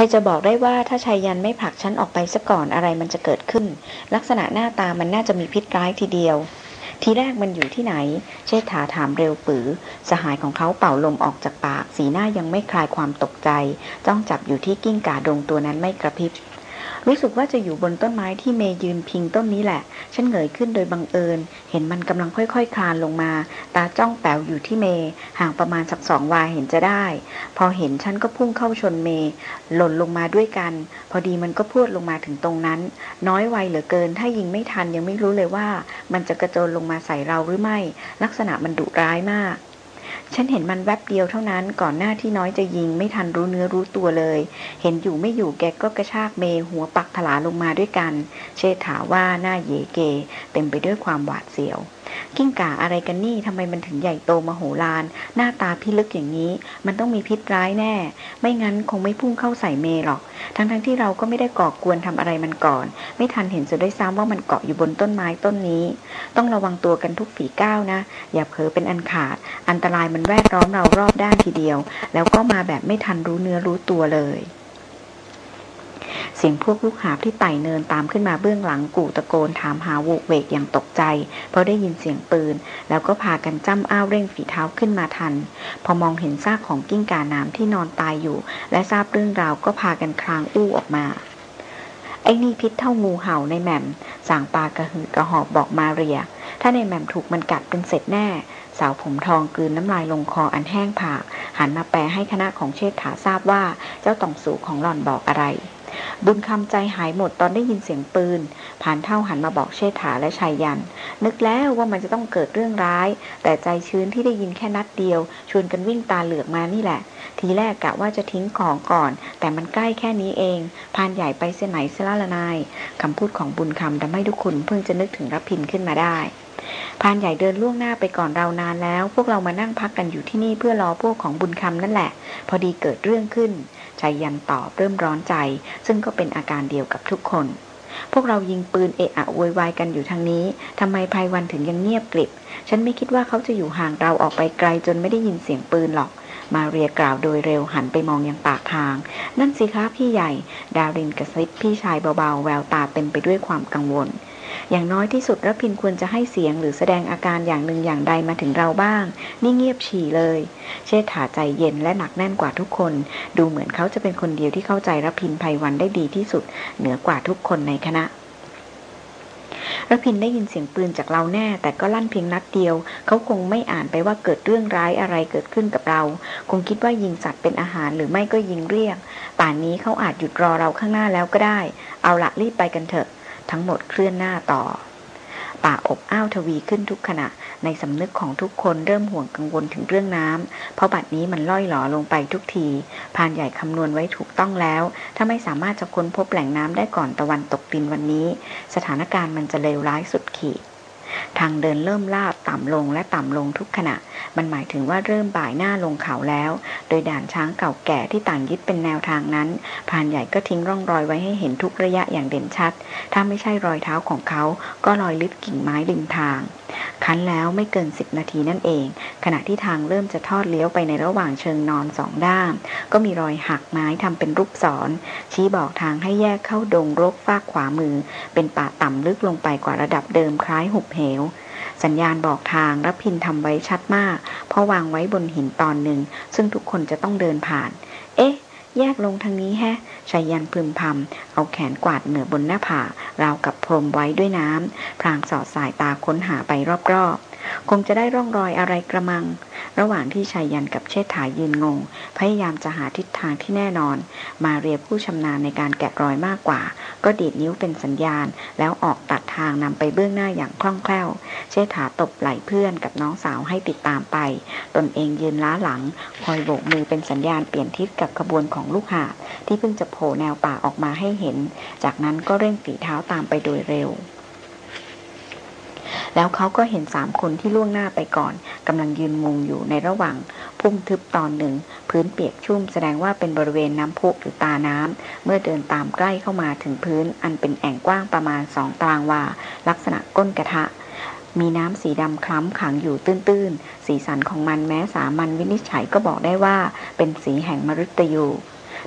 ครจะบอกได้ว่าถ้าชายยันไม่ผลักฉันออกไปซะก่อนอะไรมันจะเกิดขึ้น ลักษณะหน้าตามันน่าจะมีพิษร้ายทีเดียว ทีแรกมันอยู่ที่ไหน เชษฐาถามเร็วปือ สหายของเขาเป่าลมออกจากปาก สีหน้ายังไม่คลายความตกใจ จ้องจับอยู่ที่กิ้งก่าดงตัวนั้นไม่กระพริบ รู้สึกว่าจะอยู่บนต้นไม้ที่เมยืนพิงต้นนี้แหละ ฉันเหงยขึ้นโดยบังเอิญ เห็นมันกำลังค่อยๆคคลานลงมา ตาจ้องแป๋วอยู่ที่เม ห่างประมาณสักสองวาเห็นจะได้ พอเห็นฉันก็พุ่งเข้าชนเม หล่นลงมาด้วยกัน พอดีมันก็พูดลงมาถึงตรงนั้น น้อยไวเหลือเกิน ถ้ายิงไม่ทันยังไม่รู้เลยว่า มันจะกระโจนลงมาใส่เราหรือไม่ ลักษณะมันดุร้ายมาก ฉันเห็นมันแวบเดียวเท่านั้นก่อนหน้าที่น้อยจะยิงไม่ทันรู้เนื้อรู้ตัวเลย เห็นอยู่ไม่อยู่แกก็กระชากเมหัวปักถลาลงมาด้วยกัน เชษฐาว่าหน้าเยเก เต็มไปด้วยความหวาดเสียว กิ้งก่าอะไรกันนี่ทำไมมันถึงใหญ่โตมโหฬารหน้าตาพิลึกอย่างนี้ มันต้องมีพิษร้ายแน่ ไม่งั้นคงไม่พุ่งเข้าใส่เมหรอก ทั้งๆทที่เราก็ไม่ได้ก่อกวนทำอะไรมันก่อน ไม่ทันเห็นจะได้ซ้ำว่ามันเกาะอยู่บนต้นไม้ต้นนี้ ต้องระวังตัวกันทุกฝีก้าวนะ อย่าเผลอเป็นอันขาด อันตรายมันแวดล้อมเรารอบด้านทีเดียว แล้วก็มาแบบไม่ทันรู้เนื้อรู้ตัวเลย เสียงพวกลูกหาบที่ไต่เนินตามขึ้นมาเบื้องหลังกู่ตะโกนถามหาโวกเวกอย่างตกใจ เพราะได้ยินเสียงปืน แล้วก็พากันจ้ำอ้าวเร่งฝีเท้าขึ้นมาทัน พอมองเห็นซากของกิ้งก่าน้ำที่นอนตายอยู่ และทราบเรื่องราวก็พากันคลางอู้ออกมาไอ้นี่พิษเท่างูเห่าในแหม่มสางปากระหืดกระหอบบอกมาเรีย ถ้าในแหม่มถูกมันกัดเป็นเสร็จแน่สาวผมทองกลืนน้ำลายลงคออันแห้งผาก หันมาแปลให้คณะของเชษฐาทราบว่าเจ้าตองสูของหล่อนบอกอะไร บุญคำใจหายหมดตอนได้ยินเสียงปืนผ่านเท่าหันมาบอกเชษฐาและชายยัน นึกแล้วว่ามันจะต้องเกิดเรื่องร้าย แต่ใจชื้นที่ได้ยินแค่นัดเดียว ชวนกันวิ่งตาเหลือกมานี่แหละ ทีแรกกะว่าจะทิ้งของก่อน แต่มันใกล้แค่นี้เองพานใหญ่ไปเส้นไหนเสละละนายคำพูดของบุญคำทำให้ทุกคนเพิ่งจะนึกถึงรับพินขึ้นมาได้พานใหญ่เดินล่วงหน้าไปก่อนเรานานแล้ว พวกเรามานั่งพักกันอยู่ที่นี่เพื่อรอพวกของบุญคำนั่นแหละ พอดีเกิดเรื่องขึ้น ชายยันตอบเริ่มร้อนใจ ซึ่งก็เป็นอาการเดียวกับทุกคน พวกเรายิงปืนเอะอะโวยวายกันอยู่ทางนี้ทำไมภายวันถึงยังเงียบกริบ ฉันไม่คิดว่าเขาจะอยู่ห่างเราออกไปไกลจนไม่ได้ยินเสียงปืนหรอก มาเรียกล่าวโดยเร็วหันไปมองยังปากทาง นั่นสิคะพี่ใหญ่ ดาวรินกระซิบพี่ชายเบาๆ แววตาเต็มไปด้วยความกังวล อย่างน้อยที่สุดรพินควรจะให้เสียงหรือแสดงอาการอย่างหนึ่งอย่างใดมาถึงเราบ้าง นี่เงียบฉี่เลย เชษฐาใจเย็นและหนักแน่นกว่าทุกคน ดูเหมือนเขาจะเป็นคนเดียวที่เข้าใจรพินภัยวันได้ดีที่สุด เหนือกว่าทุกคนในคณะรพินได้ยินเสียงปืนจากเราแน่ แต่ก็ลั่นเพียงนัดเดียว เขาคงไม่อ่านไปว่าเกิดเรื่องร้ายอะไรเกิดขึ้นกับเรา คงคิดว่ายิงสัตว์เป็นอาหารหรือไม่ก็ยิงเรียก ป่านนี้เขาอาจหยุดรอเราข้างหน้าแล้วก็ได้ เอาละรีบไปกันเถอะ ทั้งหมดเคลื่อนหน้าต่อ ป่าอบอ้าวทวีขึ้นทุกขณะ ในสำนึกของทุกคนเริ่มห่วงกังวลถึงเรื่องน้ำ เพราะบัดนี้มันล่อยหลอลงไปทุกที พานใหญ่คำนวณไว้ถูกต้องแล้ว ถ้าไม่สามารถจะค้นพบแหล่งน้ำได้ก่อนตะวันตกดินวันนี้ สถานการณ์มันจะเลวร้ายสุดขีด ทางเดินเริ่มลาดต่ำลงและต่ำลงทุกขณะ มันหมายถึงว่าเริ่มบ่ายหน้าลงเขาแล้ว โดยด่านช้างเก่าแก่ที่ต่างยึดเป็นแนวทางนั้นพานใหญ่ก็ทิ้งร่องรอยไว้ให้เห็นทุกระยะอย่างเด่นชัด ถ้าไม่ใช่รอยเท้าของเขา ก็รอยลิฟกิ่งไม้ริมทางคันแล้วไม่เกินสิบนาทีนั่นเอง ขณะที่ทางเริ่มจะทอดเลี้ยวไปในระหว่างเชิงนอนสองด้านก็มีรอยหักไม้ทำเป็นรูปศร ชี้บอกทางให้แยกเข้าดงรกฟากขวามือ เป็นป่าต่ำลึกลงไปกว่าระดับเดิมคล้ายหุบเหวสัญญาณบอกทางรับพินทำไว้ชัดมาก เพราะวางไว้บนหินตอนหนึ่ง ซึ่งทุกคนจะต้องเดินผ่าน เอ๊ะ แยกลงทางนี้แฮะชายันพึมพำเอาแขนกวาดเหนือบนหน้าผาราวกับพรมไว้ด้วยน้ำพรางสอดสายตาค้นหาไปรอบๆ คงจะได้ร่องรอยอะไรกระมัง ระหว่างที่ชายยันกับเชษฐายืนงง พยายามจะหาทิศทางที่แน่นอน มาเรียผู้ชำนาญในการแกะรอยมากกว่า ก็ดีดนิ้วเป็นสัญญาณ แล้วออกตัดทางนำไปเบื้องหน้าอย่างคล่องแคล่ว เชษฐาตบไหล่เพื่อนกับน้องสาวให้ติดตามไป ตนเองยืนล้าหลัง คอยโบกมือเป็นสัญญาณเปลี่ยนทิศกับขบวนของลูกหาที่เพิ่งจะโผล่แนวป่าออกมาให้เห็น จากนั้นก็เร่งฝีเท้าตามไปโดยเร็ว แล้วเขาก็เห็นสามคนที่ล่วงหน้าไปก่อนกำลังยืนมุงอยู่ในระหว่างพุ่มทึบตอนหนึ่ง พื้นเปียกชุ่มแสดงว่าเป็นบริเวณน้ำพุหรือตาน้ำ เมื่อเดินตามใกล้เข้ามาถึงพื้น อันเป็นแอ่งกว้างประมาณสองตารางวา ลักษณะก้นกระทะมีน้ำสีดำคล้ำขังอยู่ตื้นๆ สีสันของมันแม้สามัญวินิจฉัยก็บอกได้ว่า เป็นสีแห่งมฤตยู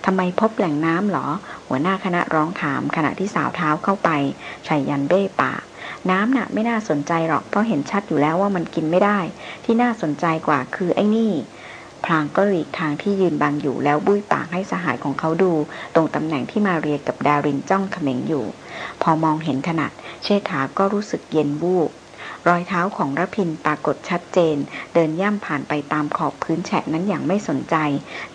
ทำไมพบแหล่งน้ำหรอ หัวหน้าคณะร้องถามขณะที่สาวเท้าเข้าไปชัยยันเบ้ปาก น้ำน่ะไม่น่าสนใจหรอกเพราะเห็นชัดอยู่แล้วว่ามันกินไม่ได้ ที่น่าสนใจกว่าคือไอ้นี่พลางก็หลีกทางที่ยืนบังอยู่แล้วบุ้ยปากให้สหายของเขาดู ตรงตำแหน่งที่มาเรียกับดารินจ้องเขม็งอยู่ พอมองเห็นขนาดเชษฐาก็รู้สึกเย็นบูบ รอยเท้าของระพินปรากฏชัดเจน เดินย่ำผ่านไปตามขอบพื้นแฉะนั้นอย่างไม่สนใจ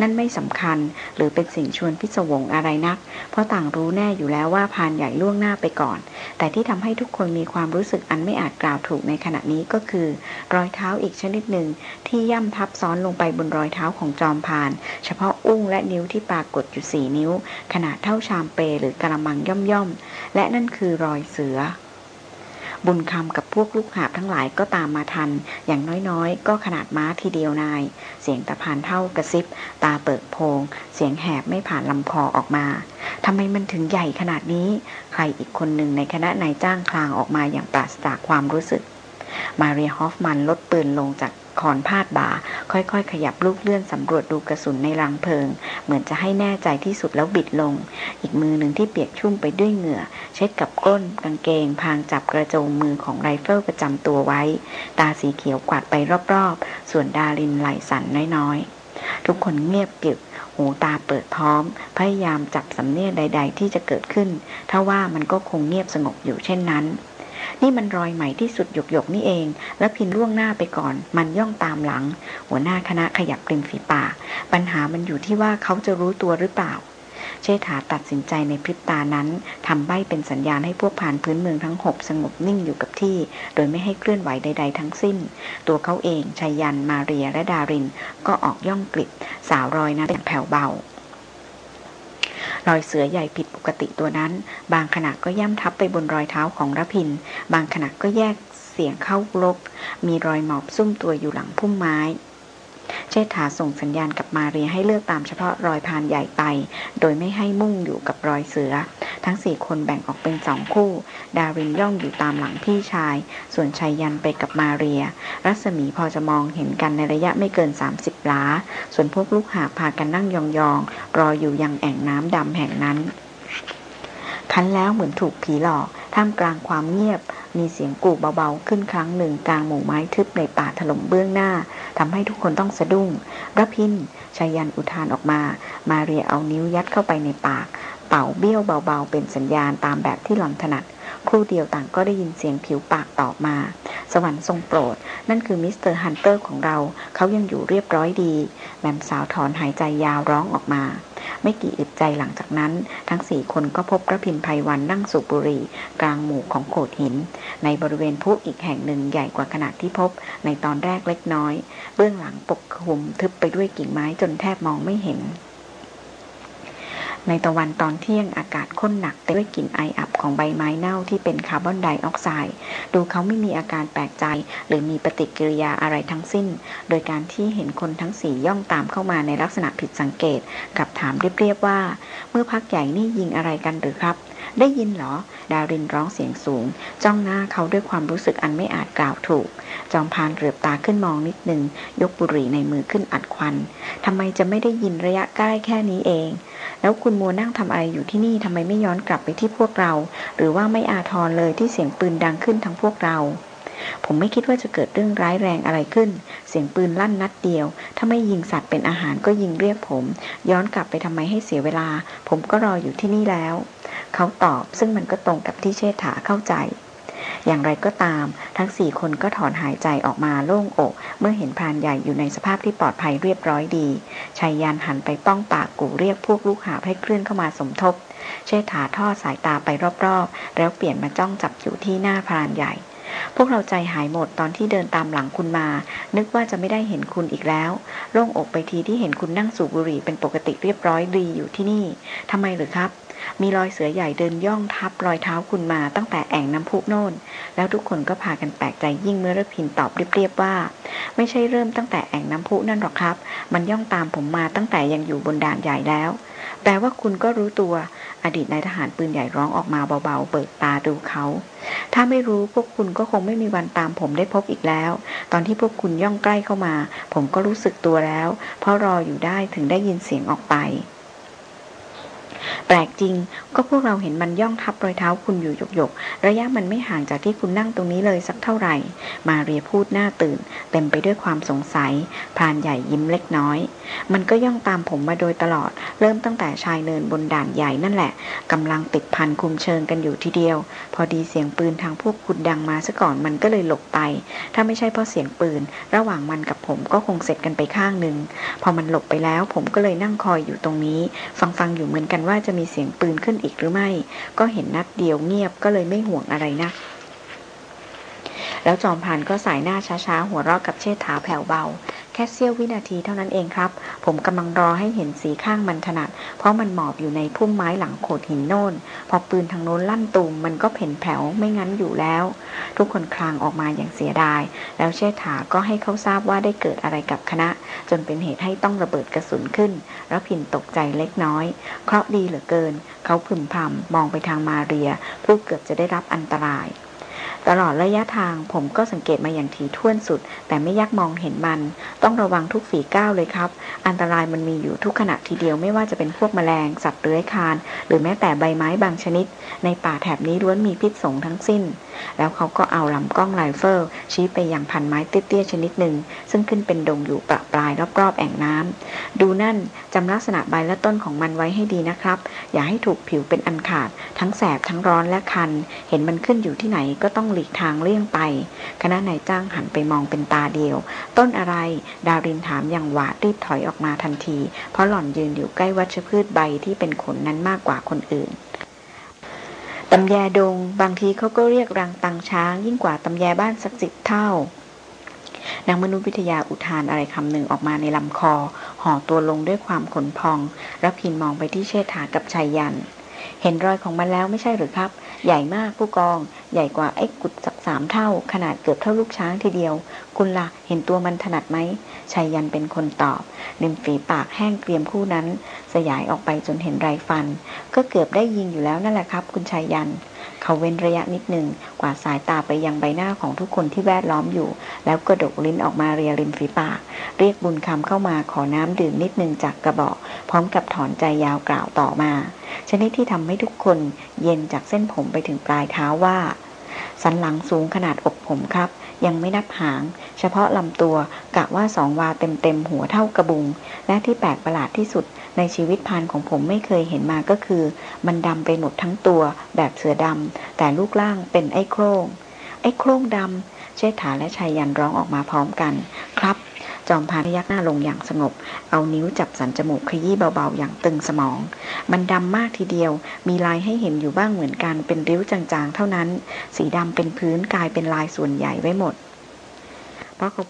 นั่นไม่สำคัญ หรือเป็นสิ่งชวนพิศวงอะไรนัก เพราะต่างรู้แน่อยู่แล้วว่าพานใหญ่ล่วงหน้าไปก่อน แต่ที่ทำให้ทุกคนมีความรู้สึกอันไม่อาจกล่าวถูกในขณะนี้ก็คือ รอยเท้าอีกชนิดหนึ่งที่ย่ำทับซ้อนลงไปบนรอยเท้าของจอมพาน เฉพาะอุ้งและนิ้วที่ปรากฏอยู่สี่นิ้ว ขนาดเท่าชามเปหรือกระมังย่อมๆและนั่นคือรอยเสือ บุญคำกับพวกลูกหาบทั้งหลายก็ตามมาทัน อย่างน้อยๆ ก็ขนาดม้าทีเดียวนาย เสียงตะพานเท่ากระซิบ ตาเปิดโพง เสียงแหบไม่ผ่านลำคอออกมาทำไมมันถึงใหญ่ขนาดนี้ ใครอีกคนหนึ่งในคณะนายจ้างคลางออกมาอย่างปราศจากความรู้สึก มาเรียฮอฟมันลดปืนลงจาก คอนพาดบ่า ค่อยๆ ขยับลูกเลื่อนสำรวจดูกระสุนในรังเพลิง เหมือนจะให้แน่ใจที่สุดแล้วบิดลง อีกมือหนึ่งที่เปียกชุ่มไปด้วยเหงื่อ เช็ดกับก้นกางเกง พางจับกระโจมมือของไรเฟิลประจำตัวไว้ ตาสีเขียวกวาดไปรอบๆ ส่วนดารินไหล่สั่นน้อยๆ ทุกคนเงียบกริบหูตาเปิดพร้อม พยายามจับสำเนียงใด ๆ ที่จะเกิดขึ้น ถ้าว่ามันก็คงเงียบสงบอยู่เช่นนั้น นี่มันรอยใหม่ที่สุดหยกหยกนี่เอง แล้วพินล่วงหน้าไปก่อน มันย่องตามหลัง หัวหน้าคณะขยับกริมฝีปากปัญหามันอยู่ที่ว่าเขาจะรู้ตัวหรือเปล่า เชษฐาตัดสินใจในพริบตานั้นทำใบเป็นสัญญาณให้พวกผ่านพื้นเมืองทั้งหกสงบนิ่งอยู่กับที่ โดยไม่ให้เคลื่อนไหวใด ๆ ทั้งสิ้น ตัวเขาเองชัยยันมาเรียและดาริน ก็ออกย่องกลิบสาวรอยนั้นอย่างแผ่วเบา รอยเสือใหญ่ผิดปกติตัวนั้น บางขณะก็ย่ำทับไปบนรอยเท้าของระพิน บางขณะก็แยกเสียงเข้าลก มีรอยหมอบซุ่มตัวอยู่หลังพุ่มไม้ เชษฐาส่งสัญญาณกับมาเรียให้เลือกตามเฉพาะรอยพานใหญ่ไป โดยไม่ให้มุ่งอยู่กับรอยเสือ ทั้งสี่คนแบ่งออกเป็นสองคู่ ดารินย่องอยู่ตามหลังพี่ชาย ส่วนชัยยันไปกับมาเรีย รัศมีพอจะมองเห็นกันในระยะไม่เกิน 30 ล้า ส่วนพวกลูกหาพากันนั่งยองๆ รออยู่ยังแอ่งน้ำดำแห่งนั้น คันแล้วเหมือนถูกผีหลอกท่ามกลางความเงียบ มีเสียงกู่เบาๆ ขึ้นครั้งหนึ่งกลางหมู่ไม้ทึบในป่าถล่มเบื้องหน้าทำให้ทุกคนต้องสะดุ้งระพินชายันอุทานออกมา มาเรียเอานิ้วยัดเข้าไปในปาก เป่าเบี้ยวเบาๆ เป็นสัญญาณตามแบบที่หล่อนถนัด ครู่เดียวต่างก็ได้ยินเสียงผิวปากตอบมา สวรรค์ทรงโปรด นั่นคือ Mister Hunter ของเรา เขายังอยู่เรียบร้อยดี แหม่มสาวถอนหายใจยาวร้องออกมา ไม่กี่อึดใจหลังจากนั้น ทั้งสี่คนก็พบรพินทร์ ไพรวัลย์นั่งสูบบุหรี่กลางหมู่ของโขดหิน ในบริเวณพุอีกแห่งหนึ่งใหญ่กว่าขนาดที่พบ ในตอนแรกเล็กน้อย เบื้องหลังปกคลุมทึบไปด้วยกิ่งไม้จนแทบมองไม่เห็น ในตะวันตอนเที่ยงอากาศข้นหนักเต็มด้วยกลิ่นไออับของใบไม้เน่าที่เป็นคาร์บอนไดออกไซด์ดูเขาไม่มีอาการแปลกใจ หรือมีปฏิกิริยาอะไรทั้งสิ้น โดยการที่เห็นคนทั้งสี่ย่องตามเข้ามาในลักษณะผิดสังเกต กับถามเรียบๆว่า เมื่อพักใหญ่นี่ยิงอะไรกันหรือครับ ได้ยินเหรอ ดารินร้องเสียงสูง จ้องหน้าเขาด้วยความรู้สึกอันไม่อาจกล่าวถูก จอมพานเรือบตาขึ้นมองนิดหนึ่ง ยกบุหรี่ในมือขึ้นอัดควันทำไมจะไม่ได้ยินระยะใกล้แค่นี้เอง แล้วคุณมัวนั่งทำอะไรอยู่ที่นี่ทำไมไม่ย้อนกลับไปที่พวกเรา หรือว่าไม่อาทรเลยที่เสียงปืนดังขึ้นทั้งพวกเราผมไม่คิดว่าจะเกิดเรื่องร้ายแรงอะไรขึ้น เสียงปืนลั่นนัดเดียว ถ้าไม่ยิงสัตว์เป็นอาหารก็ยิงเรียกผม ย้อนกลับไปทำไมให้เสียเวลา ผมก็รออยู่ที่นี่แล้ว เขาตอบ ซึ่งมันก็ตรงกับที่เชษฐาเข้าใจ อย่างไรก็ตาม ทั้งสี่คนก็ถอนหายใจออกมาโล่งอก เมื่อเห็นพรานใหญ่อยู่ในสภาพที่ปลอดภัยเรียบร้อยดีชายยันหันไปป้องปากกูเรียกพวกลูกหาให้เคลื่อนเข้ามาสมทบ เชษฐาทอดสายตาไปรอบๆ แล้วเปลี่ยนมาจ้องจับอยู่ที่หน้าพรานใหญ่พวกเราใจหายหมดตอนที่เดินตามหลังคุณมา นึกว่าจะไม่ได้เห็นคุณอีกแล้ว โล่งอกไปทีที่เห็นคุณนั่งสูบบุหรี่เป็นปกติเรียบร้อยดีอยู่ที่นี่ ทำไมหรือครับ มีรอยเสือใหญ่เดินย่องทับรอยเท้าคุณมาตั้งแต่แอ่งน้ำพุโน่น แล้วทุกคนก็พากันแปลกใจยิ่งเมื่อรพินตอบเรียบๆว่า ไม่ใช่เริ่มตั้งแต่แอ่งน้ำพุนั่นหรอกครับ มันย่องตามผมมาตั้งแต่ยังอยู่บนด่านใหญ่แล้ว แปลว่าคุณก็รู้ตัว อดีตนายทหารปืนใหญ่ร้องออกมาเบาๆ เบิกตาดูเขา ถ้าไม่รู้พวกคุณก็คงไม่มีวันตามผมได้พบอีกแล้ว ตอนที่พวกคุณย่องใกล้เข้ามา ผมก็รู้สึกตัวแล้ว เพราะรออยู่ได้ถึงได้ยินเสียงออกไป แปลกจริงก็พวกเราเห็นมันย่องทับรอยเท้าคุณอยู่หยกๆ ระยะมันไม่ห่างจากที่คุณนั่งตรงนี้เลยสักเท่าไหร่ มาเรียพูดหน้าตื่น เต็มไปด้วยความสงสัย พรานใหญ่ยิ้มเล็กน้อย มันก็ย่องตามผมมาโดยตลอด เริ่มตั้งแต่ชายเนินบนด่านใหญ่นั่นแหละกำลังติดพันคุมเชิงกันอยู่ทีเดียว พอดีเสียงปืนทางพวกคุณดังมาซะก่อนมันก็เลยหลบไป ถ้าไม่ใช่เพราะเสียงปืน ระหว่างมันกับผมก็คงเสร็จกันไปข้างหนึ่งพอมันหลบไปแล้วผมก็เลยนั่งคอยอยู่ตรงนี้ ฟังฟังอยู่เหมือนกันว่าจะมีเสียงปืนขึ้นอีกหรือไม่ ก็เห็นนัดเดียวเงียบก็เลยไม่ห่วงอะไรนะแล้วจอมพันก็สายหน้าช้าๆ หัวเราะกับเชษฐาแผ่วเบา แค่เสี้ยววินาทีเท่านั้นเองครับ ผมกำลังรอให้เห็นสีข้างมันถนัด เพราะมันหมอบอยู่ในพุ่มไม้หลังโขดหินโน่น พอปืนทางโน้นลั่นตูมมันก็เพ่นแผ่วไม่งั้นอยู่แล้ว ทุกคนคลางออกมาอย่างเสียดาย แล้วเชษฐาก็ให้เขาทราบว่าได้เกิดอะไรกับคณะ จนเป็นเหตุให้ต้องระเบิดกระสุนขึ้นรพินทร์ตกใจเล็กน้อย เคราะดีเหลือเกิน เขาพึมพำมองไปทางมาเรีย ผู้เกือบจะได้รับอันตราย ตลอดระยะทางผมก็สังเกตมาอย่างถี่ถ้วนสุด แต่ไม่ยักมองเห็นมัน ต้องระวังทุกฝีก้าวเลยครับ อันตรายมันมีอยู่ทุกขณะทีเดียวไม่ว่าจะเป็นพวกแมลง สัตว์เลื้อยคลาน หรือแม้แต่ใบไม้บางชนิด ในป่าแถบนี้ล้วนมีพิษสงทั้งสิ้น แล้วเขาก็เอาลำกล้องไรเฟิลชี้ไปยังพันธุ์ไม้เตี้ยๆชนิดหนึ่ง ซึ่งขึ้นเป็นดงอยู่ประปรายรอบๆแอ่งน้ำ ดูนั่นจำลักษณะใบและต้นของมันไว้ให้ดีนะครับ อย่าให้ถูกผิวเป็นอันขาด ทั้งแสบทั้งร้อนและคัน เห็นมันขึ้นอยู่ที่ไหนก็ต้องหลีกทางเลี่ยงไป คณะนายจ้างหันไปมองเป็นตาเดียว ต้นอะไร ดาวรินถามอย่างหวาดรีบถอยออกมาทันที เพราะหล่อนยืนอยู่ใกล้วัชพืชใบที่เป็นขนนั้นมากกว่าคนอื่น ตำแยดง บางทีเขาก็เรียกรังตังช้าง ยิ่งกว่าตำแยบ้านสักสิบเท่านางมนุษยวิทยาอุทานอะไรคำหนึ่งออกมาในลำคอ ห่อตัวลงด้วยความขนพองรับพินมองไปที่เชษฐากับชายยัน เห็นรอยของมันแล้วไม่ใช่หรือครับ ใหญ่มากผู้กอง ใหญ่กว่าไอ้กุดสักสามเท่า ขนาดเกือบเท่าลูกช้างทีเดียว คุณละ่ะเห็นตัวมันถนัดไหม ชายยันเป็นคนตอบริมฝีปากแห้งเกรียมคู่นั้น สยายออกไปจนเห็นไรฟัน ก็เกือบได้ยิงอยู่แล้วนั่นแหละครับ คุณชายยัน เขาเว้นระยะนิดหนึ่งกว่าสายตาไปยังใบหน้าของทุกคนที่แวดล้อมอยู่ แล้วกระดกลิ้นออกมาเรียริมฝีปาก เรียกบุญคำเข้ามาขอน้ำดื่มนิดหนึ่งจากกระบอก พร้อมกับถอนใจยาวกล่าวต่อมา ชนิดที่ทำให้ทุกคนเย็นจากเส้นผมไปถึงปลายเท้าว่าสันหลังสูงขนาดอกผมครับ ยังไม่นับหาง เฉพาะลำตัวกะว่าสองวาเต็มๆหัวเท่ากระบุง และที่แปลกประหลาดที่สุดในชีวิตพานของผมไม่เคยเห็นมาก็คือ มันดำไปหมดทั้งตัวแบบเสือดำแต่ลูกล่างเป็นไอ้โครงไอ้โครงดำเชษฐาและชายยันร้องออกมาพร้อมกัน ครับ จอมพานยักหน้าลงอย่างสงบ เอานิ้วจับสันจมูกขยี้เบาๆ อย่างตึงสมอง มันดำมากทีเดียว มีลายให้เห็นอยู่บ้างเหมือนกัน เป็นริ้วจางๆ เท่านั้น สีดำเป็นพื้นกลายเป็นลายส่วนใหญ่ไว้หมด เพราะเขา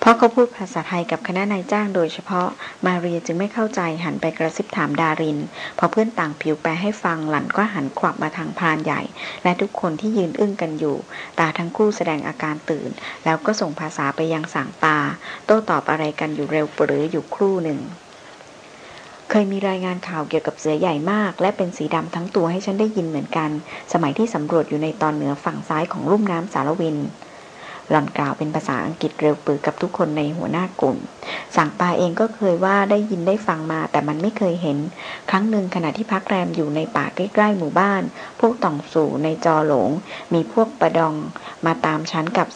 เพราะเขาพูดภาษาไทยกับคณะนายจ้างโดยเฉพาะมาเรียจึงไม่เข้าใจหันไปกระซิบถามดาริน พอเพื่อนต่างผิวแปลให้ฟังหลันก็หันขวับมาทางพานใหญ่ และทุกคนที่ยืนอึ้งกันอยู่ ตาทั้งคู่แสดงอาการตื่น แล้วก็ส่งภาษาไปยังสั่งตา โต้ตอบอะไรกันอยู่เร็วปรืออยู่ครู่หนึ่งเคยมีรายงานข่าวเกี่ยวกับเสือใหญ่มาก และเป็นสีดำทั้งตัวให้ฉันได้ยินเหมือนกัน สมัยที่สำรวจอยู่ในตอนเหนือฝั่งซ้ายของลุ่มน้ำสารวิน หล่อนกล่าวเป็นภาษาอังกฤษเร็วปือกับทุกคนในหัวหน้ากลุ่ม สั่งปาเองก็เคยว่าได้ยินได้ฟังมา แต่มันไม่เคยเห็น ครั้งหนึ่งขณะที่พักแรมอยู่ในป่าใกล้ๆหมู่บ้าน พวกต่องสู่ในจอหลง มีพวกประดองมาตามชั้นกับ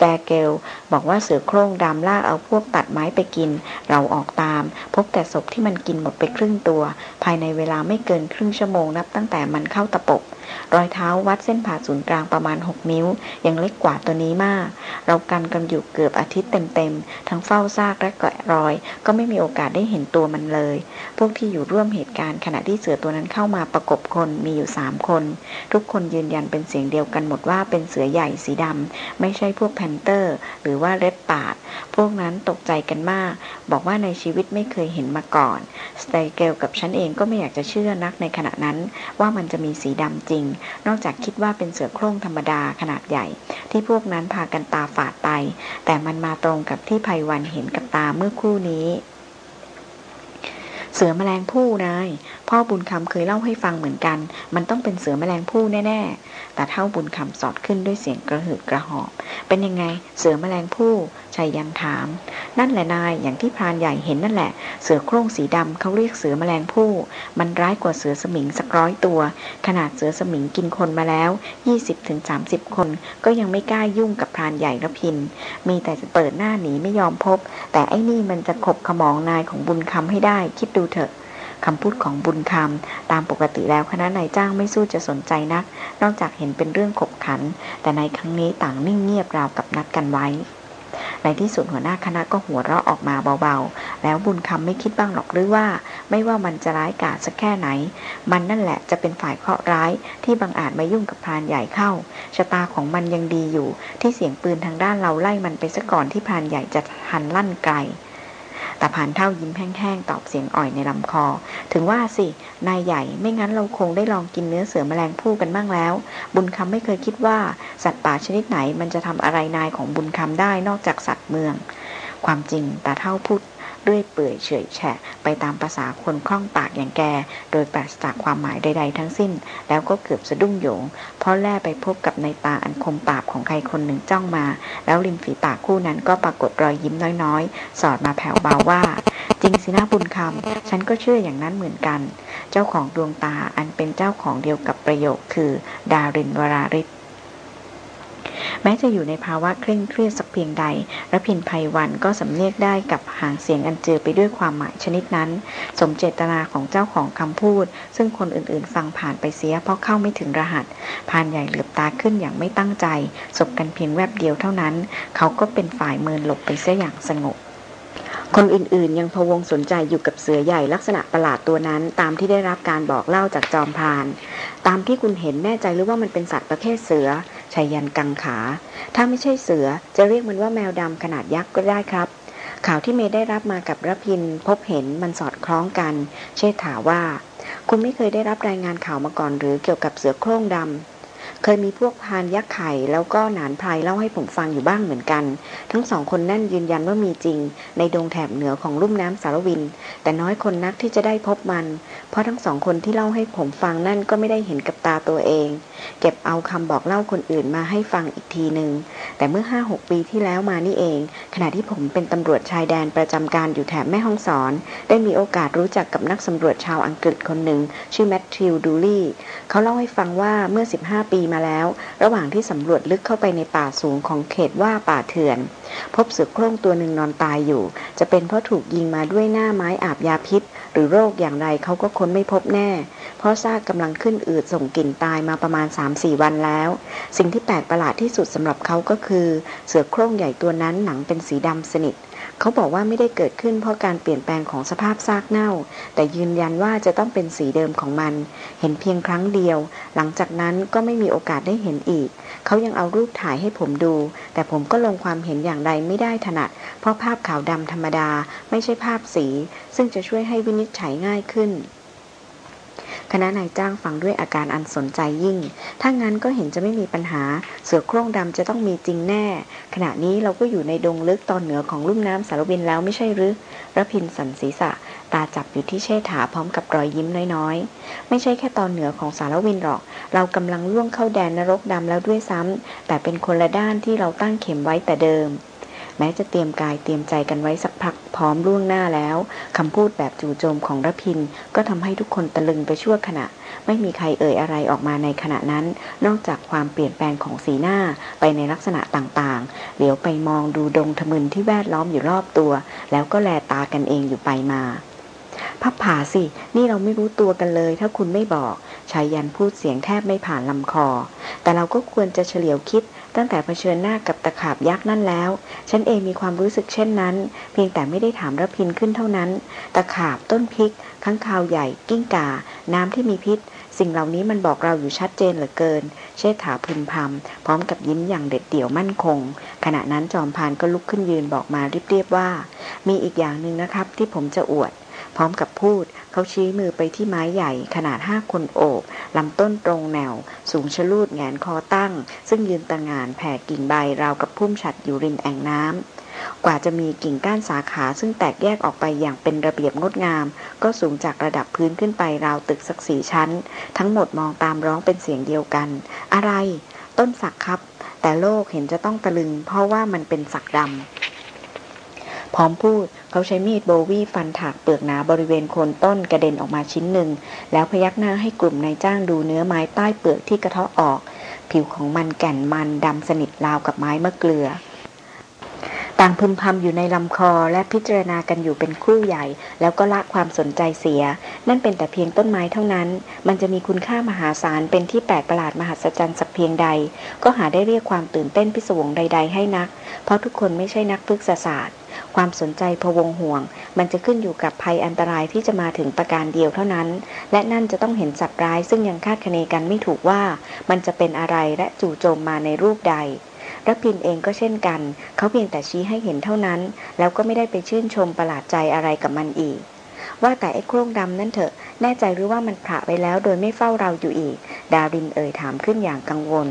แต่เกลบอกว่าเสือโคร่งดำลากเอาพวกตัดไม้ไปกิน เราออกตาม พบแต่ศพที่มันกินหมดไปครึ่งตัว ภายในเวลาไม่เกินครึ่งชั่วโมงนับตั้งแต่มันเข้าตะปบ รอยเท้าวัดเส้นผ่าศูนย์กลางประมาณ 6 นิ้ว ยังเล็กกว่าตัวนี้มาก เรากันกันอยู่เกือบอาทิตย์เต็มๆ ทั้งเฝ้าซากและแกะรอย ก็ไม่มีโอกาสได้เห็นตัวมันเลย พวกที่อยู่ร่วมเหตุการณ์ขณะที่เสือตัวนั้นเข้ามาประกบคนมีอยู่สามคน ทุกคนยืนยันเป็นเสียงเดียวกันหมดว่าเป็นเสือใหญ่สีดำไม่ใช่พวก panther หรือว่า leopard พวกนั้นตกใจกันมาก บอกว่าในชีวิตไม่เคยเห็นมาก่อนสไตเกลกับฉันเองก็ไม่อยากจะเชื่อนักในขณะนั้น ว่ามันจะมีสีดำจริงนอกจากคิดว่าเป็นเสือโคร่งธรรมดาขนาดใหญ่ ที่พวกนั้นพากันตาฝาดไป แต่มันมาตรงกับที่ภัยวันเห็นกับตาเมื่อคู่นี้ เสือแมลงผู้นาย พ่อบุญคำเคยเล่าให้ฟังเหมือนกัน มันต้องเป็นเสือแมลงผู้แน่ๆ แต่เท่าบุญคำสอดขึ้นด้วยเสียงกระหืดกระหอบ เป็นยังไง เสือแมลงผู้ชัยยันถาม นั่นแหละนายอย่างที่พรานใหญ่เห็นนั่นแหละ เสือโคร่งสีดำเขาเรียกเสือแมลงผู้ มันร้ายกว่าเสือสมิงสักร้อยตัว ขนาดเสือสมิงกินคนมาแล้ว 20-30 คน ก็ยังไม่กล้ายุ่งกับพรานใหญ่ละพิน มีแต่จะเปิดหน้าหนีไม่ยอมพบ แต่ไอ้นี่มันจะขบขมองนายของบุญคำให้ได้ คิดดูเถอะ คำพูดของบุญคำตามปกติแล้วคณะนายจ้างไม่สู้จะสนใจนัก นอกจากเห็นเป็นเรื่องขบขัน แต่ในครั้งนี้ต่างนิ่งเงียบราวกับนัดกันไว้ ในที่สุดหัวหน้าคณะก็หัวเราะออกมาเบาๆ แล้วบุญคำไม่คิดบ้างหรอกหรือว่า ไม่ว่ามันจะร้ายกาจสักแค่ไหน มันนั่นแหละจะเป็นฝ่ายเคราะห์ร้ายที่บังอาจมายุ่งกับพรานใหญ่เข้าชะตาของมันยังดีอยู่ ที่เสียงปืนทางด้านเราไล่มันไปซะก่อนที่พรานใหญ่จะหันลั่นไกล แต่ผ่านเท่ายิ้มแห้งๆ ตอบเสียงอ่อยในลำคอ ถึงว่าสิ นายใหญ่ไม่งั้นเราคงได้ลองกินเนื้อเสือแมลงผู้กันบ้างแล้ว บุญคำไม่เคยคิดว่าสัตว์ป่าชนิดไหนมันจะทำอะไรนายของบุญคำได้นอกจากสัตว์เมือง ความจริงตาเท่าพูด เรื่อยเปื่อยเฉยแฉะไปตามภาษาคนคล่องปากอย่างแก โดยปราศจากความหมายใด ๆ ทั้งสิ้น แล้วก็เกือบสะดุ้งโยง เพราะแล่ไปพบกับในตาอันคมปราบของใครคนหนึ่งจ้องมา แล้วริมฝีปากคู่นั้นก็ปรากฏรอยยิ้มน้อยๆ สอดมาแผ่วเบาว่า จริงสินะบุญคำฉันก็เชื่ออย่างนั้นเหมือนกัน เจ้าของดวงตาอันเป็นเจ้าของเดียวกับประโยคคือ ดารินวราริศ แม้จะอยู่ในภาวะเคร่งเครียดสักเพียงใดระพินภัยวันก็สำเนียกได้กับหางเสียงอันเจือไปด้วยความหมายชนิดนั้น สมเจตนาของเจ้าของคำพูด ซึ่งคนอื่นๆ ฟังผ่านไปเสียเพราะเข้าไม่ถึงรหัสพานใหญ่เหลือบตาขึ้นอย่างไม่ตั้งใจ สบกันเพียงแวบเดียวเท่านั้น เขาก็เป็นฝ่ายเมินหลบไปเสียอย่างสงบคนอื่นๆ ยังพวงสนใจอยู่กับเสือใหญ่ลักษณะประหลาดตัวนั้น ตามที่ได้รับการบอกเล่าจากจอมพาน ตามที่คุณเห็นแน่ใจหรือว่ามันเป็นสัตว์ประเภทเสือ ชายันกังขา ถ้าไม่ใช่เสือจะเรียกมันว่าแมวดำขนาดยักษ์ก็ได้ครับ ข่าวที่เมย์ได้รับมากับรพินพบเห็นมันสอดคล้องกัน เชษฐาว่า คุณไม่เคยได้รับรายงานข่าวมาก่อนหรือเกี่ยวกับเสือโคร่งดำ เคยมีพวกพานยักษ์ไข่ แล้วก็หนานพายเล่าให้ผมฟังอยู่บ้างเหมือนกัน ทั้งสองคนนั่นยืนยันว่ามีจริง ในดงแถบเหนือของลุ่มน้ำสารวิน แต่น้อยคนนักที่จะได้พบมัน เพราะทั้งสองคนที่เล่าให้ผมฟังนั่นก็ไม่ได้เห็นกับตาตัวเอง เก็บเอาคำบอกเล่าคนอื่นมาให้ฟังอีกทีหนึ่งแต่เมื่อห้าหกปีที่แล้วมานี่เอง ขณะที่ผมเป็นตำรวจชายแดนประจำการอยู่แถบแม่ห้องสอน ได้มีโอกาสรู้จักกับนักสำรวจชาวอังกฤษคนหนึ่งชื่อแมทธิวดูลี่เขาเล่าให้ฟังว่าเมื่อ 15 ปีมาแล้ว ระหว่างที่สำรวจลึกเข้าไปในป่าสูงของเขตว่าป่าเถื่อน พบเสือโคร่งตัวหนึ่งนอนตายอยู่ จะเป็นเพราะถูกยิงมาด้วยหน้าไม้อาบยาพิษ หรือโรคอย่างไรเขาก็ค้นไม่พบแน่ เพราะซากกำลังขึ้นอืดส่งกลิ่นตายมาประมาณ 3-4 วันแล้ว สิ่งที่แปลกประหลาดที่สุดสำหรับเขาก็คือ เสือโคร่งใหญ่ตัวนั้นหนังเป็นสีดำสนิท เขาบอกว่าไม่ได้เกิดขึ้นเพราะการเปลี่ยนแปลงของสภาพซากเน่า แต่ยืนยันว่าจะต้องเป็นสีเดิมของมัน เห็นเพียงครั้งเดียว หลังจากนั้นก็ไม่มีโอกาสได้เห็นอีก เขายังเอารูปถ่ายให้ผมดู แต่ผมก็ลงความเห็นอย่างใดไม่ได้ถนัด เพราะภาพขาวดำธรรมดาไม่ใช่ภาพสี ซึ่งจะช่วยให้วินิจฉัยง่ายขึ้น คณะนายจ้างฟังด้วยอาการอันสนใจยิ่ง ถ้างั้นก็เห็นจะไม่มีปัญหา เสือโคร่งดำจะต้องมีจริงแน่ ขณะนี้เราก็อยู่ในดงลึกตอนเหนือของลุ่มน้ำสารวินแล้วไม่ใช่หรือระพินสันศีษะ ตาจับอยู่ที่เชษฐาพร้อมกับรอยยิ้มน้อยๆ ไม่ใช่แค่ตอนเหนือของสารวินหรอก เรากำลังล่วงเข้าแดนนรกดำแล้วด้วยซ้ำแต่เป็นคนละด้านที่เราตั้งเข็มไว้แต่เดิม แม้จะเตรียมกายเตรียมใจกันไว้สักพักพร้อมล่วงหน้าแล้วคำพูดแบบจู่โจมของรพิน ก็ทำให้ทุกคนตะลึงไปชั่วขณะ ไม่มีใครเอ่ยอะไรออกมาในขณะนั้น นอกจากความเปลี่ยนแปลงของสีหน้าไปในลักษณะต่างๆ เหลียวไปมองดูดงทมึนที่แวดล้อมอยู่รอบตัว แล้วก็แลตากันเองอยู่ไปมาพับผาสิ นี่เราไม่รู้ตัวกันเลย ถ้าคุณไม่บอกชายยันพูดเสียงแทบไม่ผ่านลำคอ แต่เราก็ควรจะเฉลียวคิด ตั้งแต่เผชิญหน้ากับตะขาบยักษ์นั่นแล้ว ฉันเองมีความรู้สึกเช่นนั้น เพียงแต่ไม่ได้ถามระพินขึ้นเท่านั้น ตะขาบต้นพริกข้างคาวใหญ่ กิ้งก่า น้ำที่มีพิษ สิ่งเหล่านี้มันบอกเราอยู่ชัดเจนเหลือเกิน เชษฐาพึมพำพร้อมกับยิ้มอย่างเด็ดเดี่ยวมั่นคง ขณะนั้นจอมพานก็ลุกขึ้นยืนบอกมาเรียบๆว่า มีอีกอย่างหนึ่งนะครับที่ผมจะอวด พร้อมกับพูด เขาชี้มือไปที่ไม้ใหญ่ขนาดห้าคนโอบลำต้นตรงแนว สูงชะลูดแงนคอตั้ง ซึ่งยืนตะงานแผ่กิ่งใบราวกับพุ่มฉัดอยู่ริมแอ่งน้ำ กว่าจะมีกิ่งก้านสาขาซึ่งแตกแยกออกไปอย่างเป็นระเบียบงดงาม ก็สูงจากระดับพื้นขึ้นไปราวตึกสักสี่ชั้น ทั้งหมดมองตามร้องเป็นเสียงเดียวกัน อะไร ต้นสักครับ แต่โลกเห็นจะต้องตะลึง เพราะว่ามันเป็นสักดำ พร้อมพูดเขาใช้มีดโบวี่ฟันถากเปลือกหนาบริเวณโคนต้นกระเด็นออกมาชิ้นหนึ่ง แล้วพยักหน้าให้กลุ่มนายจ้างดูเนื้อไม้ใต้เปลือกที่กระเทาะออก ผิวของมันแก่นมันดำสนิทราวกับไม้มะเกลือ ต่างพึมพำอยู่ในลำคอและพิจารณากันอยู่เป็นครู่ใหญ่ แล้วก็ละความสนใจเสีย นั่นเป็นแต่เพียงต้นไม้เท่านั้น มันจะมีคุณค่ามหาศาลเป็นที่แปลกประหลาดมหัศจรรย์สักเพียงใด ก็หาได้เรียกความตื่นเต้นพิศวงใด ๆ ให้นัก เพราะทุกคนไม่ใช่นักพฤกษศาสตร์ ความสนใจพวงห่วง มันจะขึ้นอยู่กับภัยอันตรายที่จะมาถึงประการเดียวเท่านั้น และนั่นจะต้องเห็นสัตว์ร้ายซึ่งยังคาดคะเนกันไม่ถูกว่า มันจะเป็นอะไรและจู่โจมมาในรูปใด รพินเองก็เช่นกัน เขาเพียงแต่ชี้ให้เห็นเท่านั้น แล้วก็ไม่ได้ไปชื่นชมประหลาดใจอะไรกับมันอีก ว่าแต่ไอ้โครงดำนั่นเถอะ แน่ใจหรือว่ามันผ่าไปแล้วโดยไม่เฝ้าเราอยู่อีก ดารินเอ่ยถามขึ้นอย่างกังวล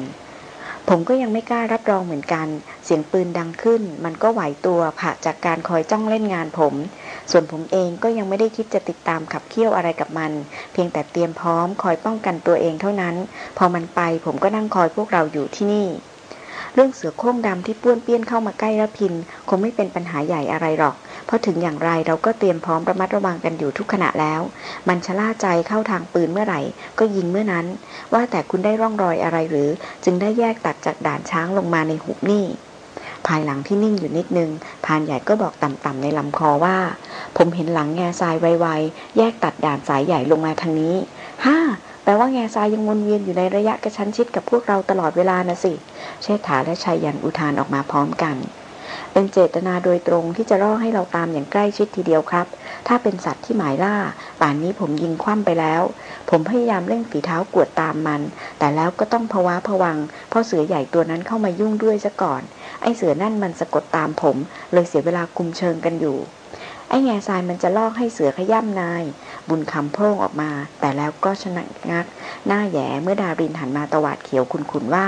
ผมก็ยังไม่กล้ารับรองเหมือนกัน เสียงปืนดังขึ้น มันก็ไหวตัวผ่าจากการคอยจ้องเล่นงานผม ส่วนผมเองก็ยังไม่ได้คิดจะติดตามขับเคี่ยวอะไรกับมัน เพียงแต่เตรียมพร้อมคอยป้องกันตัวเองเท่านั้น พอมันไปผมก็นั่งคอยพวกเราอยู่ที่นี่ เรื่องเสือโคร่งดำที่ป้วนเปี้ยนเข้ามาใกล้ระพิน คงไม่เป็นปัญหาใหญ่อะไรหรอก เพราะถึงอย่างไรเราก็เตรียมพร้อมระมัดระวังกันอยู่ทุกขณะแล้ว มันชะล่าใจเข้าทางปืนเมื่อไหร่ ก็ยิงเมื่อนั้น ว่าแต่คุณได้ร่องรอยอะไรหรือ จึงได้แยกตัดจากด่านช้างลงมาในหุบนี่ ภายหลังที่นิ่งอยู่นิดนึงพานใหญ่ก็บอกต่ำๆในลำคอว่า ผมเห็นหลังแง่ทรายไวๆแยกตัดด่านสายใหญ่ลงมาทางนี้ห้า แปลว่าแง่ทรายยังวนเวียนอยู่ในระยะกระชั้นชิดกับพวกเราตลอดเวลานะสิ เชษฐาและชายยันอุทานออกมาพร้อมกัน เป็นเจตนาโดยตรงที่จะล่อให้เราตามอย่างใกล้ชิดทีเดียวครับ ถ้าเป็นสัตว์ที่หมายล่า ป่านนี้ผมยิงคว่ำไปแล้ว ผมพยายามเร่งฝีเท้ากวดตามมัน แต่แล้วก็ต้องภาวะผวัง เพราะเสือใหญ่ตัวนั้นเข้ามายุ่งด้วยซะก่อน ไอ้เสือนั่นมันสะกดตามผม เลยเสียเวลาคุมเชิงกันอยู่ไอ้แง่ทรายมันจะลอกให้เสือขย่ำนาย บุญคำโพร่งออกมา แต่แล้วก็ชนะงัก หน้าแย่เมื่อดารินหันมาตวาดเขียวคุณคุณว่า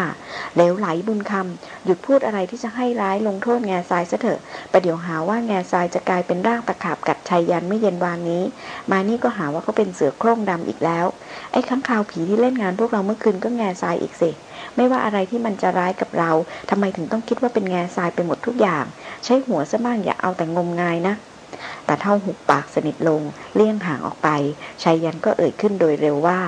เลวไหลบุญคำหยุดพูดอะไรที่จะให้ร้ายลงโทษแง่ทรายซะเถอะประเดี๋ยวหาว่าแง่ทรายจะกลายเป็นร่างตะขาบกัดชัยยันไม่เย็นวานนี้ มานี่ก็หาว่าเขาเป็นเสือโคร่งดำอีกแล้ว ไอ้ข้างข่าวผีที่เล่นงานพวกเราเมื่อคืนก็แง่ทรายอีกสิไม่ว่าอะไรที่มันจะร้ายกับเราทำไมถึงต้องคิดว่าเป็นแง่ทรายไปหมดทุกอย่าง ใช้หัวซะบ้างอย่าเอาแต่งมงายนะ แต่เท่าหุบปากสนิทลง เลี่ยงห่างออกไปชายยันก็เอ่ยขึ้นโดยเร็วว่า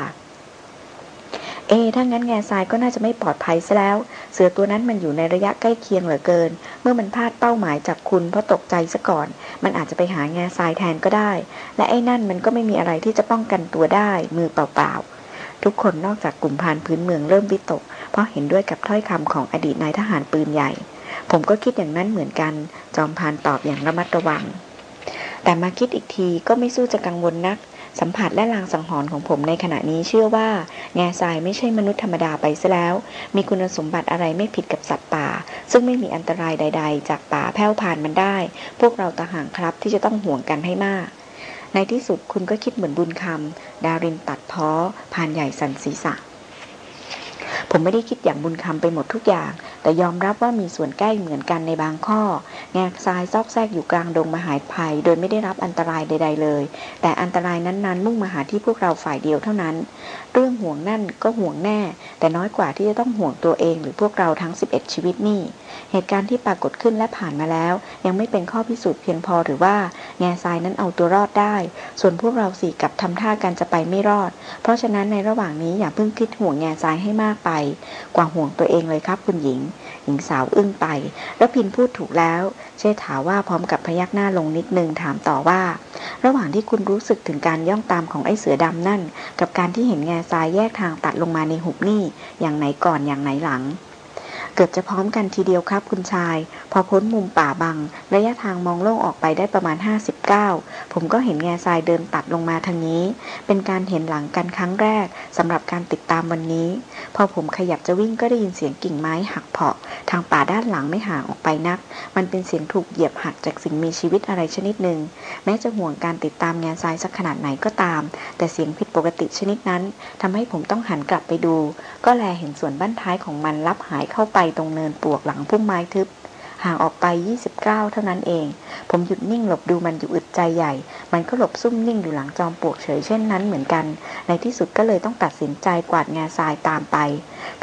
เอถ้างั้นแง่ทรายก็น่าจะไม่ปลอดภัยซะแล้ว เสือตัวนั้นมันอยู่ในระยะใกล้เคียงเหลือเกิน เมื่อมันพลาดเป้าหมายจากคุณเพราะตกใจซะก่อน มันอาจจะไปหาแง่ทรายแทนก็ได้ และไอ้นั่นมันก็ไม่มีอะไรที่จะป้องกันตัวได้ มือเปล่าๆทุกคนนอกจากกลุ่มพานพื้นเมืองเริ่มวิตก เพราะเห็นด้วยกับถ้อยคำของอดีตนายทหารปืนใหญ่ ผมก็คิดอย่างนั้นเหมือนกัน จอมพานตอบอย่างระมัดระวัง แต่มาคิดอีกทีก็ไม่สู้จะกังวลนัก สัมผัสและลางสังหรณ์ของผมในขณะนี้เชื่อว่า แง่ทรายไม่ใช่มนุษย์ธรรมดาไปซะแล้ว มีคุณสมบัติอะไรไม่ผิดกับสัตว์ป่า ซึ่งไม่มีอันตรายใด ๆ จากป่าแผ่วผ่านมันได้ พวกเราต่างหากครับที่จะต้องห่วงกันให้มากในที่สุดคุณก็คิดเหมือนบุญคำ ดารินตัดพ้อผ่านใหญ่สันศีษะ ผมไม่ได้คิดอย่างบุญคำไปหมดทุกอย่าง แต่ยอมรับว่ามีส่วนใกล้เหมือนกันในบางข้อ แงกทรายซอกแซกอยู่กลางดงมหาภัย โดยไม่ได้รับอันตรายใด ๆ เลย แต่อันตรายนั้นๆ มุ่งมาหาที่พวกเราฝ่ายเดียวเท่านั้น เรื่องห่วงนั่นก็ห่วงแน่ แต่น้อยกว่าที่จะต้องห่วงตัวเองหรือพวกเราทั้ง 11 ชีวิตนี่ เหตุการณ์ที่ปรากฏขึ้นและผ่านมาแล้ว ยังไม่เป็นข้อพิสูจน์เพียงพอหรือว่า แง่ทรายนั้นเอาตัวรอดได้ ส่วนพวกเราสี่กับทำท่ากันจะไปไม่รอด เพราะฉะนั้นในระหว่างนี้อย่าเพิ่งคิดห่วงแง่ทรายให้มากไป กว่าห่วงตัวเองเลยครับคุณหญิง หญิงสาวอึ้งไป แล้วพินพูดถูกแล้ว เชษฐาว่าพร้อมกับพยักหน้าลงนิดนึงถามต่อว่า ระหว่างที่คุณรู้สึกถึงการย่องตามของไอ้เสือดำนั่น กับการที่เห็นแง่ทรายแยกทางตัดลงมาในหุบนี่อย่างไหนก่อนอย่างไหนหลัง เกือบจะพร้อมกันทีเดียวครับคุณชาย อพ้นมุมป่าบัง ระยะทางมองโล่งออกไปได้ประมาณ 59 ผมก็เห็นแง่ทรายเดินตัดลงมาทางนี้ เป็นการเห็นหลังกันครั้งแรกสำหรับการติดตามวันนี้ พอผมขยับจะวิ่งก็ได้ยินเสียงกิ่งไม้หักเพาะ ทางป่าด้านหลังไม่ห่างออกไปนัก มันเป็นเสียงถูกเหยียบหักจากสิ่งมีชีวิตอะไรชนิดหนึ่ง แม้จะห่วงการติดตามแง่ทรายสักขนาดไหนก็ตาม แต่เสียงผิดปกติชนิดนั้นทำให้ผมต้องหันกลับไปดู ก็แลเห็นส่วนบั้นท้ายของมันลับหายเข้าไปตรงเนินปวกหลังพุ่มไม้ทึบ ห่างออกไป 29 เท่านั้นเอง ผมหยุดนิ่งหลบดูมันอยู่อึดใจใหญ่ มันก็หลบซุ่มนิ่งอยู่หลังจอมปลวกเฉยเช่นนั้นเหมือนกัน ในที่สุดก็เลยต้องตัดสินใจกวาดงาทรายตามไป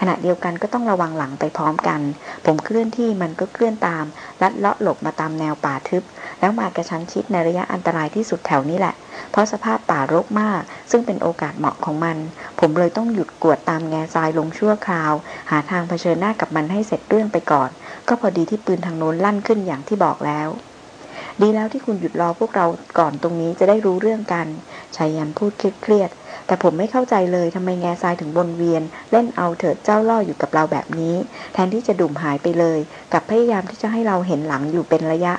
ขณะเดียวกันก็ต้องระวังหลังไปพร้อมกัน ผมเคลื่อนที่มันก็เคลื่อนตาม ลัดเลาะหลบมาตามแนวป่าทึบ แล้วมากระชั้นชิดในระยะอันตรายที่สุดแถวนี้แหละ เพราะสภาพป่ารกมาก ซึ่งเป็นโอกาสเหมาะของมัน ผมเลยต้องหยุดกวดตามแง่ทรายลงชั่วคราว หาทางเผชิญหน้ากับมันให้เสร็จเรื่องไปก่อน ก็พอดีที่ปืนทางโน้นลั่นขึ้นอย่างที่บอกแล้ว ดีแล้วที่คุณหยุดรอพวกเราก่อนตรงนี้จะได้รู้เรื่องกันชายันพูดเครียดๆแต่ผมไม่เข้าใจเลยทำไมแง่ทรายถึงวนเวียน เล่นเอาเถิดเจ้าล่ออยู่กับเราแบบนี้ แทนที่จะดุ่มหายไปเลยกับพยายามที่จะให้เราเห็นหลังอยู่เป็นระยะ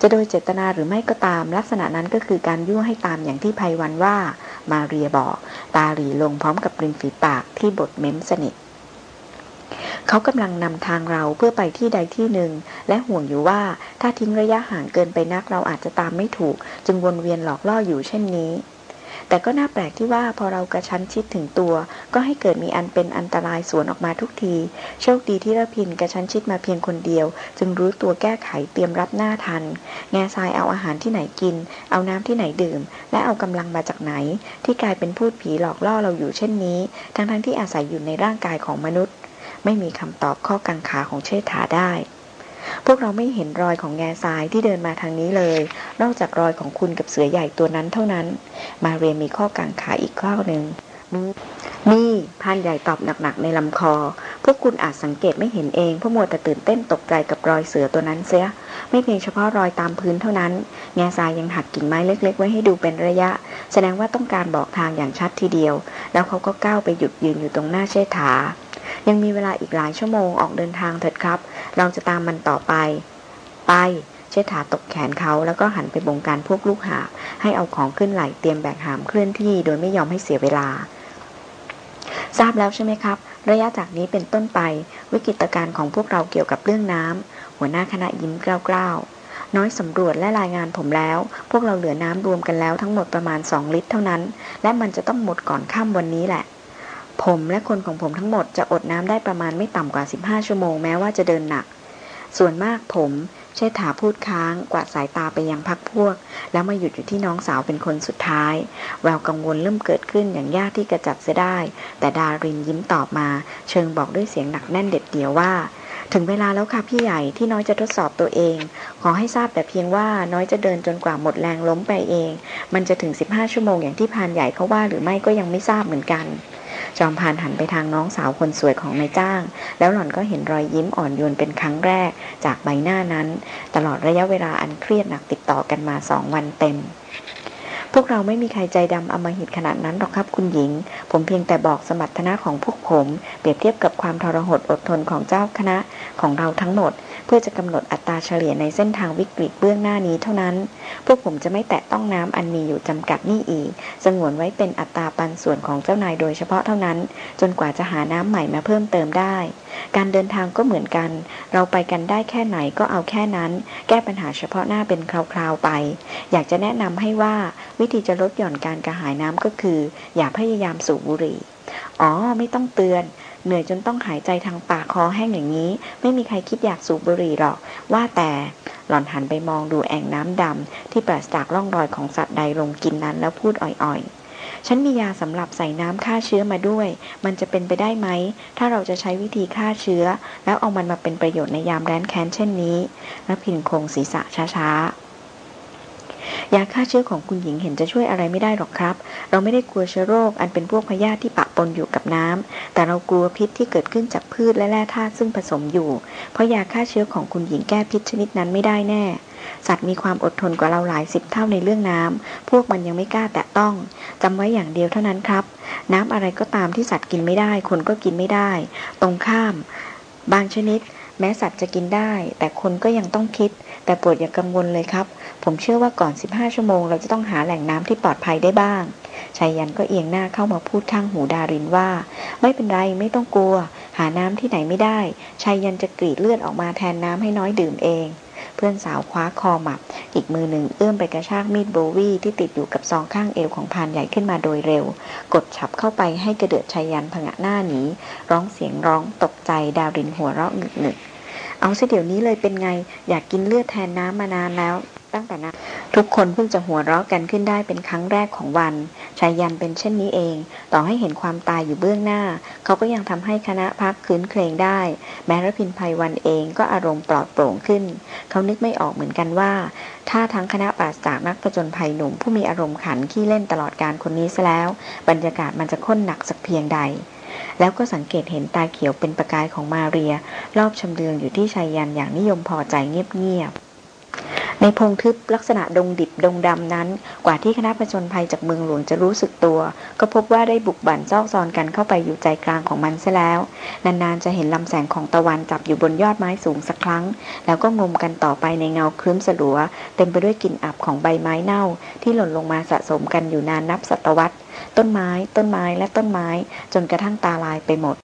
จะโดยเจตนาหรือไม่ก็ตาม ลักษณะนั้นก็คือการยั่วให้ตามอย่างที่ภัยวันว่า มาเรียบอก ตาหลีลงพร้อมกับริมฝีปากที่บดเม้มสนิท เขากำลังนำทางเราเพื่อไปที่ใดที่หนึ่ง และห่วงอยู่ว่าถ้าทิ้งระยะห่างเกินไปนักเราอาจจะตามไม่ถูก จึงวนเวียนหลอกล่ออยู่เช่นนี้ แต่ก็น่าแปลกที่ว่าพอเรากระชั้นชิดถึงตัว ก็ให้เกิดมีอันเป็นอันตรายสวนออกมาทุกที โชคดีที่ระพินกระชั้นชิดมาเพียงคนเดียว จึงรู้ตัวแก้ไขเตรียมรับหน้าทัน แง่ทรายเอาอาหารที่ไหนกิน เอาน้ำที่ไหนดื่ม และเอากำลังมาจากไหน ที่กลายเป็นพูดผีหลอกล่อเราอยู่เช่นนี้ ทั้งๆทที่อาศัยอยู่ในร่างกายของมนุษย์ ไม่มีคำตอบข้อกังขาของเชษฐาได้ พวกเราไม่เห็นรอยของแง่ทรายที่เดินมาทางนี้เลย นอกจากรอยของคุณกับเสือใหญ่ตัวนั้นเท่านั้น มาเรียมีข้อกังขาอีกข้อหนึ่งมีมีพานใหญ่ตอบหนักๆในลำคอ พวกคุณอาจสังเกตไม่เห็นเองเพราะมัวแต่ตื่นเต้นตกใจกับรอยเสือตัวนั้นเสีย ไม่เพียงเฉพาะรอยตามพื้นเท่านั้น แง่ทรายยังหักกิ่งไม้เล็ก ๆ ไว้ให้ดูเป็นระยะ แสดงว่าต้องการบอกทางอย่างชัดทีเดียว แล้วเขาก็ก้าวไปหยุดยืนอยู่ตรงหน้าเชษฐา ยังมีเวลาอีกหลายชั่วโมงออกเดินทางเถิดครับ เราจะตามมันต่อไป ไป เชษฐาตกแขนเขาแล้วก็หันไปบงการพวกลูกหา ให้เอาของขึ้นไหลเตรียมแบกหามเคลื่อนที่โดยไม่ยอมให้เสียเวลา ทราบแล้วใช่ไหมครับ ระยะจากนี้เป็นต้นไป วิกฤตการณ์ของพวกเราเกี่ยวกับเรื่องน้ำหัวหน้าคณะยิ้มกล้าวๆน้อยสำรวจและรายงานผมแล้ว พวกเราเหลือน้ำรวมกันแล้วทั้งหมดประมาณ 2 ลิตรเท่านั้น และมันจะต้องหมดก่อนค่ำวันนี้แหละ ผมและคนของผมทั้งหมดจะอดน้ำได้ประมาณไม่ต่ำกว่า 15 ชั่วโมงแม้ว่าจะเดินหนัก ส่วนมากผมเชษฐาพูดค้าง กวาดสายตาไปยังพักพวก แล้วมาหยุดอยู่ที่น้องสาวเป็นคนสุดท้าย แววกังวลเริ่มเกิดขึ้นอย่างยากที่กระจัดเสียได้ แต่ดารินยิ้มตอบมา เชิงบอกด้วยเสียงหนักแน่นเด็ดเดี่ยวว่า ถึงเวลาแล้วค่ะพี่ใหญ่ที่น้อยจะทดสอบตัวเอง ขอให้ทราบแต่เพียงว่าน้อยจะเดินจนกว่าหมดแรงล้มไปเอง มันจะถึง 15 ชั่วโมงอย่างที่พานใหญ่เขาว่าหรือไม่ก็ยังไม่ทราบเหมือนกัน จอมพานหันไปทางน้องสาวคนสวยของนายจ้าง แล้วหล่อนก็เห็นรอยยิ้มอ่อนโยนเป็นครั้งแรก จากใบหน้านั้น ตลอดระยะเวลาอันเครียดหนักติดต่อกันมาสองวันเต็มพวกเราไม่มีใครใจดำอมหิตขนาดนั้นหรอกครับคุณหญิง ผมเพียงแต่บอกสมรรถนะของพวกผม เปรียบเทียบกับความทรหดอดทนของเจ้าคณะของเราทั้งหมด เพื่อจะกำหนดอัตราเฉลี่ยในเส้นทางวิกฤตเบื้องหน้านี้เท่านั้น พวกผมจะไม่แตะต้องน้ำอันมีอยู่จำกัดนี่อีก สงวนไว้เป็นอัตราปันส่วนของเจ้านายโดยเฉพาะเท่านั้น จนกว่าจะหาน้ำใหม่มาเพิ่มเติมได้ การเดินทางก็เหมือนกัน เราไปกันได้แค่ไหนก็เอาแค่นั้น แก้ปัญหาเฉพาะหน้าเป็นคราวๆไป อยากจะแนะนำให้ว่าวิธีจะลดหย่อนการกระหายน้ำก็คือ อย่าพยายามสูบบุหรี่อ๋อ ไม่ต้องเตือน เหนื่อยจนต้องหายใจทางปากคอแห้งอย่างนี้ ไม่มีใครคิดอยากสูบบุหรี่หรอก ว่าแต่หล่อนหันไปมองดูแอ่งน้ำดำที่ปราศจากร่องรอยของสัตว์ใดลงกินนั้นแล้วพูดอ่อยๆ ฉันมียาสำหรับใส่น้ำฆ่าเชื้อมาด้วย มันจะเป็นไปได้ไหม ถ้าเราจะใช้วิธีฆ่าเชื้อ แล้วเอามันมาเป็นประโยชน์ในยามแร้นแค้นเช่นนี้นพินคงศีรษะช้าๆยาฆ่าเชื้อของคุณหญิงเห็นจะช่วยอะไรไม่ได้หรอกครับ เราไม่ได้กลัวเชื้อโรคอันเป็นพวกพยาธิที่ปะปนอยู่ก น้ำแต่เรากลัวพิษที่เกิดขึ้นจากพืชและแร่ธาตุซึ่งผสมอยู่ เพราะยาฆ่าเชื้อของคุณหญิงแก้พิษชนิดนั้นไม่ได้แน่ สัตว์มีความอดทนกว่าเราหลายสิบเท่าในเรื่องน้ำพวกมันยังไม่กล้าแตะต้องจำไว้อย่างเดียวเท่านั้นครับ น้ำอะไรก็ตามที่สัตว์กินไม่ได้ คนก็กินไม่ได้ ตรงข้าม บางชนิด แม้สัตว์จะกินได้ แต่คนก็ยังต้องคิด แต่โปรดอย่ากังวลเลยครับ ผมเชื่อว่าก่อน 15 ชั่วโมง เราจะต้องหาแหล่งน้ำที่ปลอดภัยได้บ้างชายยันก็เอียงหน้าเข้ามาพูดข้างหูดารินว่า ไม่เป็นไรไม่ต้องกลัว หาน้ำที่ไหนไม่ได้ชายยันจะกรีดเลือดออกมาแทนน้ำให้น้อยดื่มเอง เพื่อนสาวคว้าคอหมับ อีกมือหนึ่งเอื้อมไปกระชากมีดโบวี่ที่ติดอยู่กับซองข้างเอวของพานใหญ่ขึ้นมาโดยเร็ว กดฉับเข้าไปให้กระเดือดชายยันผงะหน้าหนีร้องเสียงร้องตกใจดาวรินหัวเราะหงึกหนึก เอาสิเดี๋ยวนี้เลยเป็นไง อยากกินเลือดแทนน้ำมานานแล้ว ตั้งแต่นั้นทุกคนเพิ่งจะหัวเราะกันขึ้นได้เป็นครั้งแรกของวันชายยันเป็นเช่นนี้เอง ต่อให้เห็นความตายอยู่เบื้องหน้า เขาก็ยังทำให้คณะพักคืนเครงได้ แม้รพินภัยวันเองก็อารมณ์ปลอดโปร่งขึ้น เขานึกไม่ออกเหมือนกันว่า ถ้าทั้งคณะปราศจากนักประจนภัยหนุ่มผู้มีอารมณ์ขันขี้เล่นตลอดการคนนี้ซะแล้ว บรรยากาศมันจะข้นหนักสักเพียงใด แล้วก็สังเกตเห็นตาเขียวเป็นประกายของมาเรีย รอบชำเลืองอยู่ที่ชายยันอย่างนิยมพอใจเงียบๆ ในพงทึบลักษณะดงดิบดงดำนั้น กว่าที่คณะประชนภัยจากเมืองหลวงจะรู้สึกตัว ก็พบว่าได้บุกบั่นซอกซอนกันเข้าไปอยู่ใจกลางของมันซะแล้ว นานๆจะเห็นลำแสงของตะวันจับอยู่บนยอดไม้สูงสักครั้ง แล้วก็งมกันต่อไปในเงาครึ้มสลัว เต็มไปด้วยกลิ่นอับของใบไม้เน่า ที่หล่นลงมาสะสมกันอยู่นานนับศตวรรษ ต้นไม้ ต้นไม้และต้นไม้ จนกระทั่งตาลายไปหมด